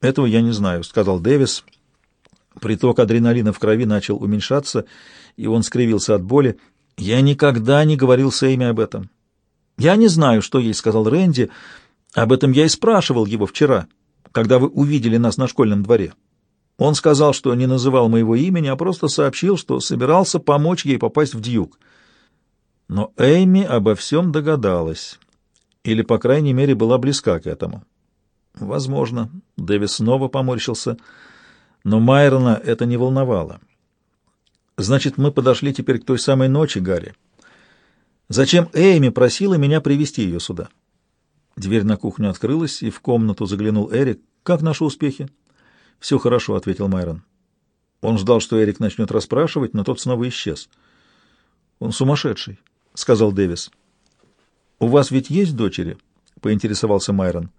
Этого я не знаю, сказал Дэвис. Приток адреналина в крови начал уменьшаться, и он скривился от боли. Я никогда не говорил с Эйми об этом. Я не знаю, что ей сказал Рэнди. Об этом я и спрашивал его вчера, когда вы увидели нас на школьном дворе. Он сказал, что не называл моего имени, а просто сообщил, что собирался помочь ей попасть в Дьюк. Но Эйми обо всем догадалась, или, по крайней мере, была близка к этому. Возможно, Дэвис снова поморщился, но Майрона это не волновало. Значит, мы подошли теперь к той самой ночи, Гарри. Зачем Эйми просила меня привести ее сюда? Дверь на кухню открылась, и в комнату заглянул Эрик. «Как наши успехи?» «Все хорошо», — ответил Майрон. Он ждал, что Эрик начнет расспрашивать, но тот снова исчез. «Он сумасшедший», — сказал Дэвис. «У вас ведь есть дочери?» — поинтересовался Майрон.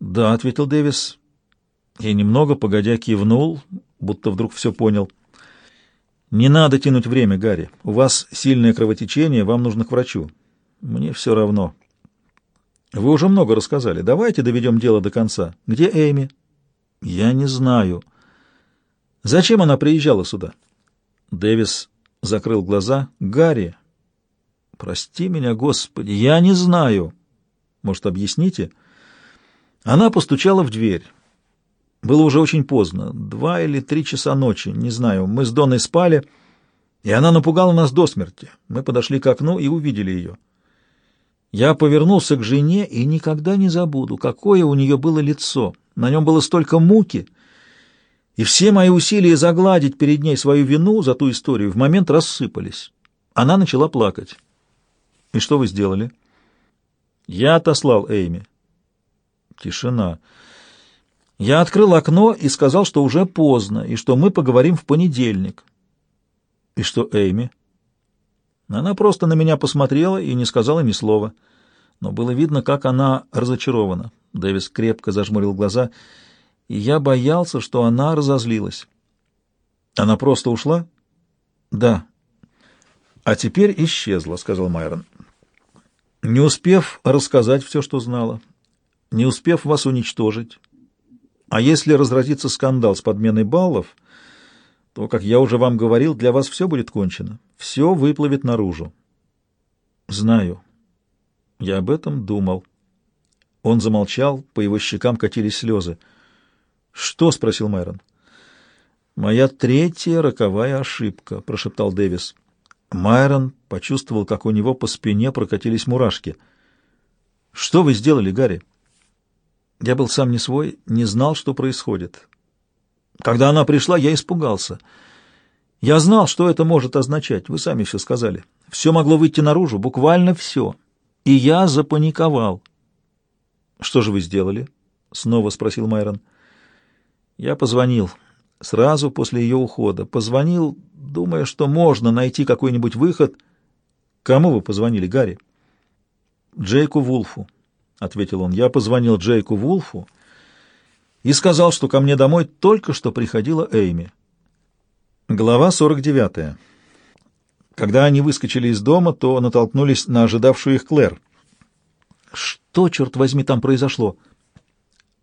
«Да», — ответил Дэвис. И немного, погодя, кивнул, будто вдруг все понял. «Не надо тянуть время, Гарри. У вас сильное кровотечение, вам нужно к врачу. Мне все равно». «Вы уже много рассказали. Давайте доведем дело до конца. Где Эйми?» «Я не знаю». «Зачем она приезжала сюда?» Дэвис закрыл глаза. «Гарри, прости меня, Господи, я не знаю. Может, объясните?» Она постучала в дверь. Было уже очень поздно, два или три часа ночи, не знаю. Мы с Доной спали, и она напугала нас до смерти. Мы подошли к окну и увидели ее. Я повернулся к жене и никогда не забуду, какое у нее было лицо. На нем было столько муки, и все мои усилия загладить перед ней свою вину за ту историю в момент рассыпались. Она начала плакать. «И что вы сделали?» «Я отослал Эйми». Тишина. Я открыл окно и сказал, что уже поздно, и что мы поговорим в понедельник. И что Эйми? Она просто на меня посмотрела и не сказала ни слова. Но было видно, как она разочарована. Дэвис крепко зажмурил глаза, и я боялся, что она разозлилась. Она просто ушла? Да. А теперь исчезла, сказал Майрон. Не успев рассказать все, что знала не успев вас уничтожить. А если разразится скандал с подменой баллов, то, как я уже вам говорил, для вас все будет кончено. Все выплывет наружу. Знаю. Я об этом думал. Он замолчал, по его щекам катились слезы. «Что?» — спросил Майрон. «Моя третья роковая ошибка», — прошептал Дэвис. Майрон почувствовал, как у него по спине прокатились мурашки. «Что вы сделали, Гарри?» Я был сам не свой, не знал, что происходит. Когда она пришла, я испугался. Я знал, что это может означать, вы сами все сказали. Все могло выйти наружу, буквально все. И я запаниковал. «Что же вы сделали?» — снова спросил Майрон. Я позвонил сразу после ее ухода. Позвонил, думая, что можно найти какой-нибудь выход. Кому вы позвонили, Гарри? Джейку Вулфу. — ответил он. «Я позвонил Джейку Вулфу и сказал, что ко мне домой только что приходила Эйми». Глава 49. Когда они выскочили из дома, то натолкнулись на ожидавшую их Клэр. «Что, черт возьми, там произошло?»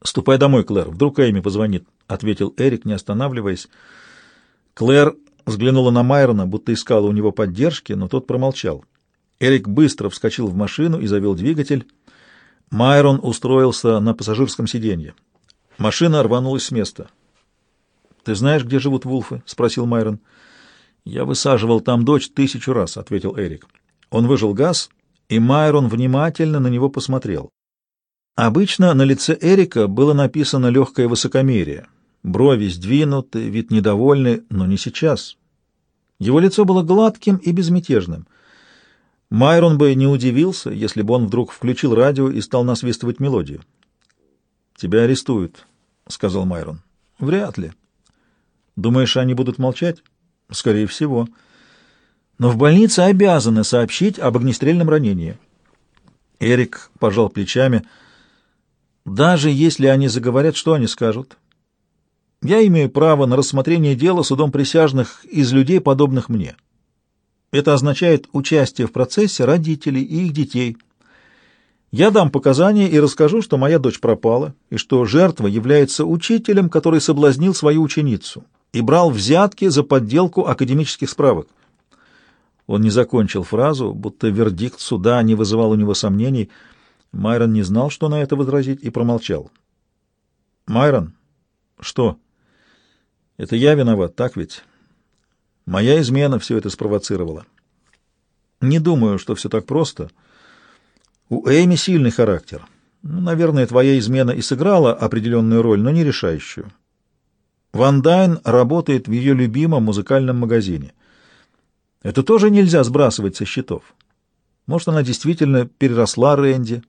«Ступай домой, Клэр, вдруг Эйми позвонит», — ответил Эрик, не останавливаясь. Клэр взглянула на Майрона, будто искала у него поддержки, но тот промолчал. Эрик быстро вскочил в машину и завел двигатель. Майрон устроился на пассажирском сиденье. Машина рванулась с места. «Ты знаешь, где живут вулфы?» — спросил Майрон. «Я высаживал там дочь тысячу раз», — ответил Эрик. Он выжил газ, и Майрон внимательно на него посмотрел. Обычно на лице Эрика было написано легкое высокомерие. Брови сдвинуты, вид недовольный, но не сейчас. Его лицо было гладким и безмятежным — Майрон бы не удивился, если бы он вдруг включил радио и стал насвистывать мелодию. «Тебя арестуют», — сказал Майрон. «Вряд ли». «Думаешь, они будут молчать?» «Скорее всего». «Но в больнице обязаны сообщить об огнестрельном ранении». Эрик пожал плечами. «Даже если они заговорят, что они скажут?» «Я имею право на рассмотрение дела судом присяжных из людей, подобных мне». Это означает участие в процессе родителей и их детей. Я дам показания и расскажу, что моя дочь пропала, и что жертва является учителем, который соблазнил свою ученицу и брал взятки за подделку академических справок. Он не закончил фразу, будто вердикт суда не вызывал у него сомнений. Майрон не знал, что на это возразить, и промолчал. «Майрон, что? Это я виноват, так ведь? Моя измена все это спровоцировала. Не думаю, что все так просто. У Эйми сильный характер. Ну, наверное, твоя измена и сыграла определенную роль, но не решающую. Ван Дайн работает в ее любимом музыкальном магазине. Это тоже нельзя сбрасывать со счетов. Может, она действительно переросла Рэнди.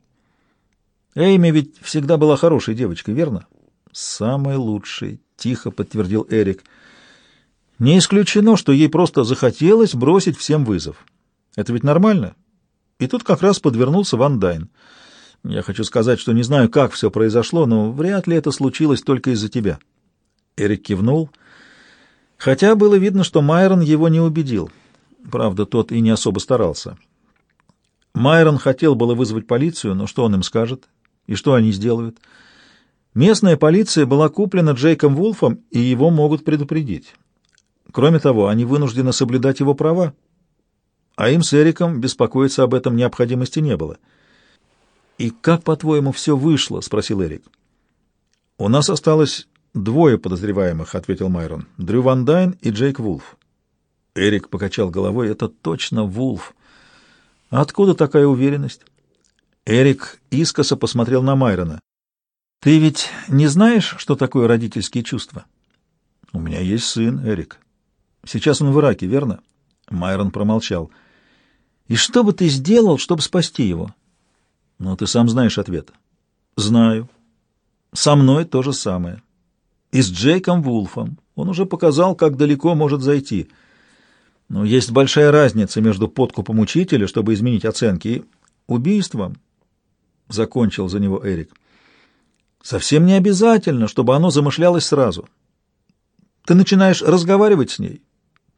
Эйми ведь всегда была хорошей девочкой, верно? Самой лучшей, тихо подтвердил Эрик. Не исключено, что ей просто захотелось бросить всем вызов. Это ведь нормально? И тут как раз подвернулся Ван Дайн. Я хочу сказать, что не знаю, как все произошло, но вряд ли это случилось только из-за тебя. Эрик кивнул, хотя было видно, что Майрон его не убедил. Правда, тот и не особо старался. Майрон хотел было вызвать полицию, но что он им скажет? И что они сделают? Местная полиция была куплена Джейком Вулфом, и его могут предупредить. Кроме того, они вынуждены соблюдать его права, а им с Эриком беспокоиться об этом необходимости не было. «И как, по-твоему, все вышло?» — спросил Эрик. «У нас осталось двое подозреваемых», — ответил Майрон. «Дрю Ван Дайн и Джейк Вулф». Эрик покачал головой. «Это точно Вулф. Откуда такая уверенность?» Эрик искоса посмотрел на Майрона. «Ты ведь не знаешь, что такое родительские чувства?» «У меня есть сын, Эрик. Сейчас он в Ираке, верно?» Майрон промолчал. «И что бы ты сделал, чтобы спасти его?» «Ну, ты сам знаешь ответ». «Знаю. Со мной то же самое. И с Джейком Вулфом. Он уже показал, как далеко может зайти». Но есть большая разница между подкупом учителя, чтобы изменить оценки, и убийством, — закончил за него Эрик. Совсем не обязательно, чтобы оно замышлялось сразу. Ты начинаешь разговаривать с ней,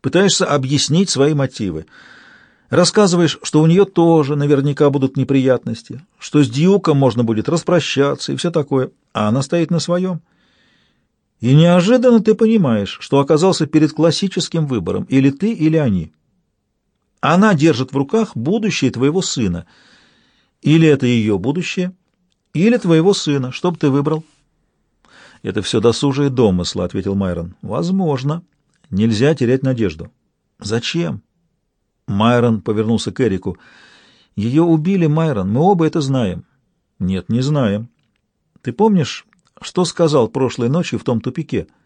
пытаешься объяснить свои мотивы, рассказываешь, что у нее тоже наверняка будут неприятности, что с Дьюком можно будет распрощаться и все такое, а она стоит на своем — и неожиданно ты понимаешь, что оказался перед классическим выбором, или ты, или они. Она держит в руках будущее твоего сына. Или это ее будущее, или твоего сына. Что бы ты выбрал? Это все досужие домысла, — ответил Майрон. Возможно. Нельзя терять надежду. Зачем? Майрон повернулся к Эрику. Ее убили, Майрон. Мы оба это знаем. Нет, не знаем. Ты помнишь, что сказал прошлой ночью в том тупике? —